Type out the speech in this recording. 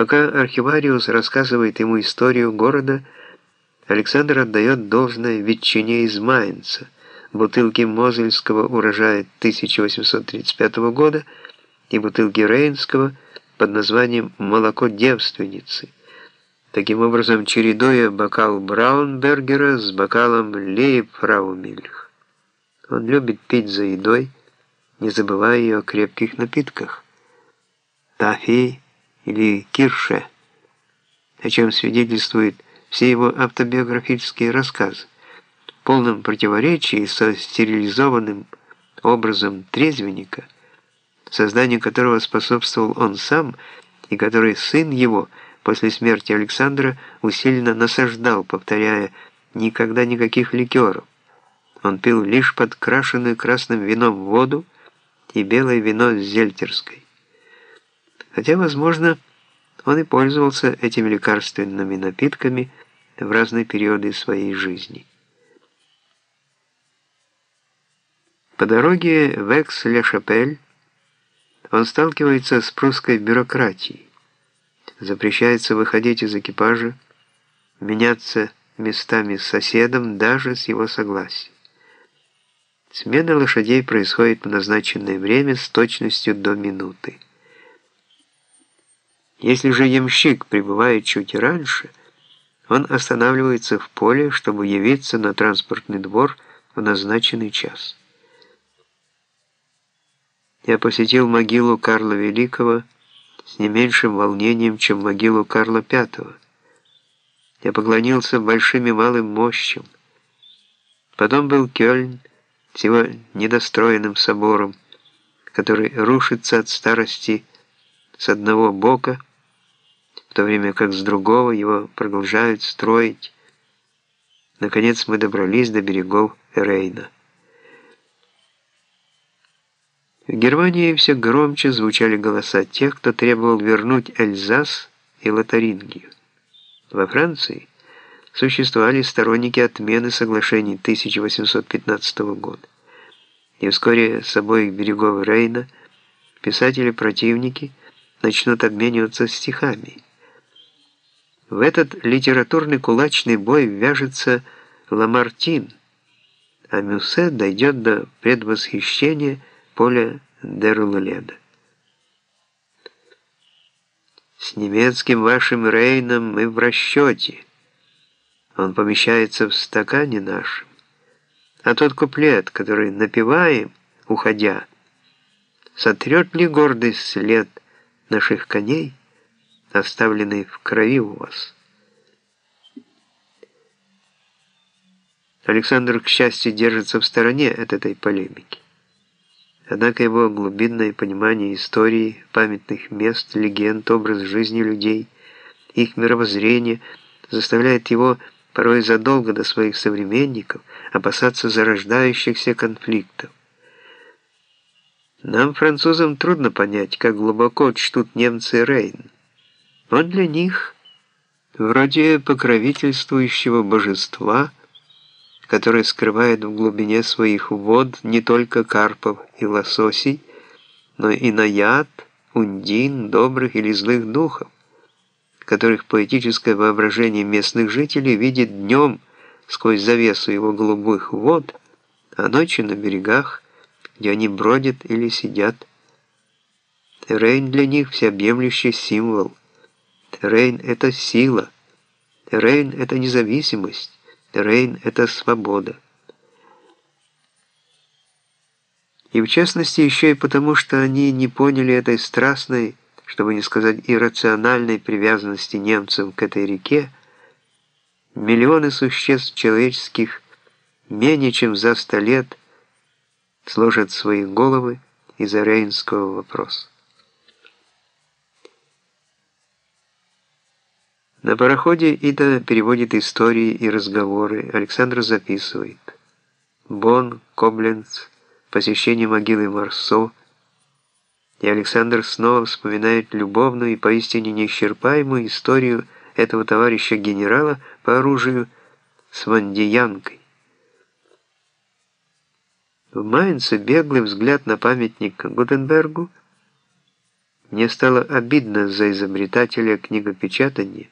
Пока архивариус рассказывает ему историю города, Александр отдает должное ветчине из Майнца, бутылки Мозельского урожая 1835 года и бутылки Рейнского под названием «Молоко девственницы», таким образом чередуя бокал Браунбергера с бокалом Лейбфраумильх. Он любит пить за едой, не забывая и о крепких напитках. Тафи или Кирше, о чем свидетельствуют все его автобиографические рассказы, в полном противоречии со стерилизованным образом трезвенника, созданию которого способствовал он сам и который сын его после смерти Александра усиленно насаждал, повторяя «никогда никаких ликеров». Он пил лишь подкрашенную красным вином воду и белое вино с зельтерской. Хотя, возможно, он и пользовался этими лекарственными напитками в разные периоды своей жизни. По дороге в Экс-Ле-Шапель он сталкивается с прусской бюрократией. Запрещается выходить из экипажа, меняться местами с соседом даже с его согласия. Смена лошадей происходит в назначенное время с точностью до минуты. Если же ямщик прибывает чуть раньше, он останавливается в поле, чтобы явиться на транспортный двор в назначенный час. Я посетил могилу Карла Великого с не меньшим волнением, чем могилу Карла V. Я поклонился большим и малым мощам. Потом был Кёльн с его недостроенным собором, который рушится от старости с одного бока, в то время как с другого его продолжают строить. Наконец мы добрались до берегов Рейна. В Германии все громче звучали голоса тех, кто требовал вернуть Эльзас и Лотарингию. Во Франции существовали сторонники отмены соглашений 1815 года. И вскоре с обоих берегов Рейна писатели-противники начнут обмениваться стихами. В этот литературный кулачный бой вяжется Ламартин, а Мюссе дойдет до предвосхищения поля Дерлуледа. С немецким вашим Рейном мы в расчете. Он помещается в стакане нашем. А тот куплет, который напеваем, уходя, сотрет ли гордый след наших коней, оставленный в крови у вас? Александр, к счастью, держится в стороне от этой полемики. Однако его глубинное понимание истории, памятных мест, легенд, образ жизни людей, их мировоззрение заставляет его порой задолго до своих современников опасаться зарождающихся конфликтов. Нам, французам, трудно понять, как глубоко чтут немцы Рейн. Он для них вроде покровительствующего божества – который скрывает в глубине своих вод не только карпов и лососей, но и наяд, ундин, добрых или злых духов, которых поэтическое воображение местных жителей видит днем сквозь завесу его голубых вод, а ночью на берегах, где они бродят или сидят. Рейн для них всеобъемлющий символ. Рейн — это сила. Рейн — это независимость. Рейн — это свобода. И в частности еще и потому, что они не поняли этой страстной, чтобы не сказать иррациональной привязанности немцев к этой реке, миллионы существ человеческих менее чем за сто лет сложат свои головы из-за рейнского вопроса. На пароходе Ида переводит истории и разговоры, Александр записывает. Бон, Кобленц, посещение могилы Марсо, и Александр снова вспоминает любовную и поистине неисчерпаемую историю этого товарища генерала по оружию с Вандиянкой. В Майнце беглый взгляд на памятник Гутенбергу Мне стало обидно за изобретателя книгопечатания,